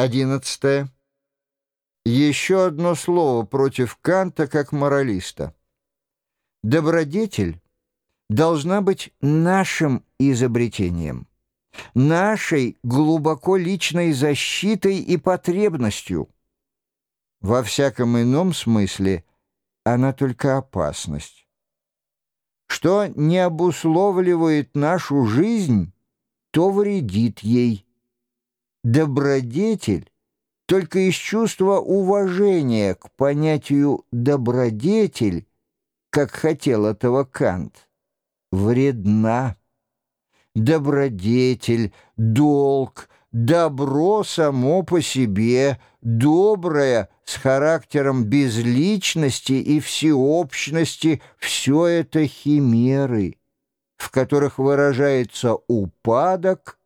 Одиннадцатое. Еще одно слово против Канта как моралиста. Добродетель должна быть нашим изобретением, нашей глубоко личной защитой и потребностью. Во всяком ином смысле она только опасность. Что не обусловливает нашу жизнь, то вредит ей. Добродетель только из чувства уважения к понятию «добродетель», как хотел этого Кант, вредна. Добродетель, долг, добро само по себе, доброе, с характером безличности и всеобщности, все это химеры, в которых выражается упадок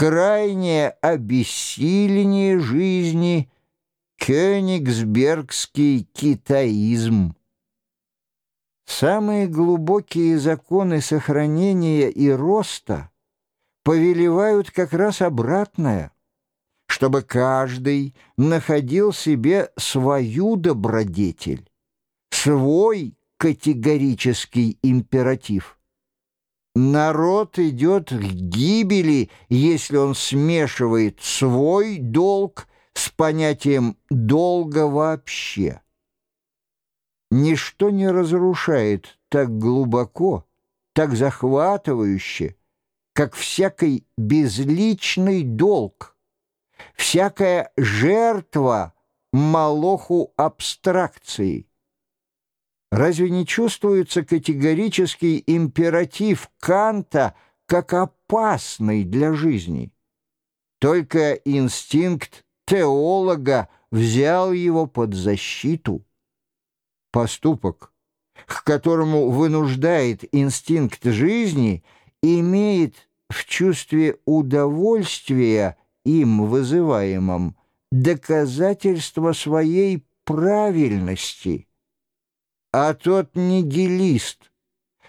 крайнее обессиление жизни, кёнигсбергский китаизм. Самые глубокие законы сохранения и роста повелевают как раз обратное, чтобы каждый находил себе свою добродетель, свой категорический императив – Народ идет к гибели, если он смешивает свой долг с понятием долга вообще. Ничто не разрушает так глубоко, так захватывающе, как всякий безличный долг, всякая жертва молоху абстракции. Разве не чувствуется категорический императив Канта как опасный для жизни? Только инстинкт теолога взял его под защиту. Поступок, к которому вынуждает инстинкт жизни, имеет в чувстве удовольствия им вызываемом доказательство своей правильности – а тот нигилист.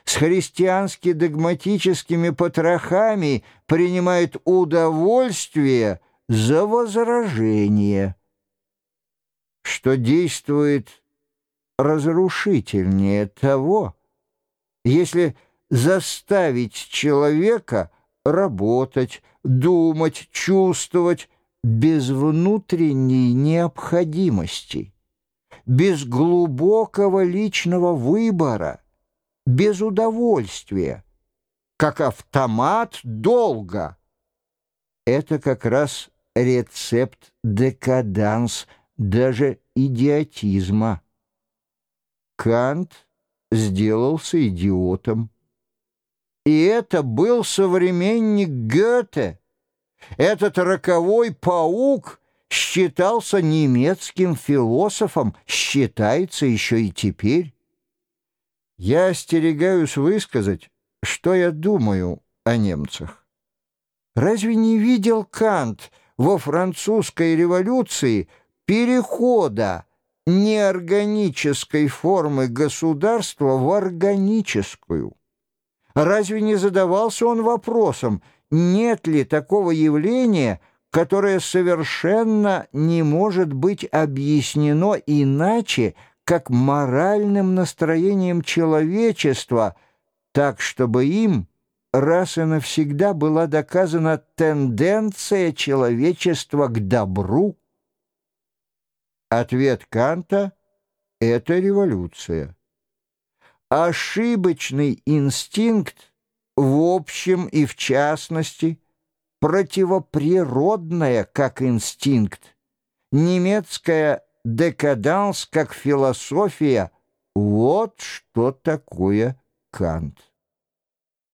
С христиански-догматическими потрохами принимает удовольствие за возражение, что действует разрушительнее того, если заставить человека работать, думать, чувствовать без внутренней необходимости без глубокого личного выбора, без удовольствия, как автомат долга. Это как раз рецепт декаданс, даже идиотизма. Кант сделался идиотом. И это был современник Гёте, этот роковой паук — считался немецким философом, считается еще и теперь. Я остерегаюсь высказать, что я думаю о немцах. Разве не видел Кант во французской революции перехода неорганической формы государства в органическую? Разве не задавался он вопросом, нет ли такого явления – которое совершенно не может быть объяснено иначе, как моральным настроением человечества, так чтобы им раз и навсегда была доказана тенденция человечества к добру. Ответ Канта — это революция. Ошибочный инстинкт в общем и в частности — противоприродная, как инстинкт, немецкая декаданс, как философия — вот что такое Кант.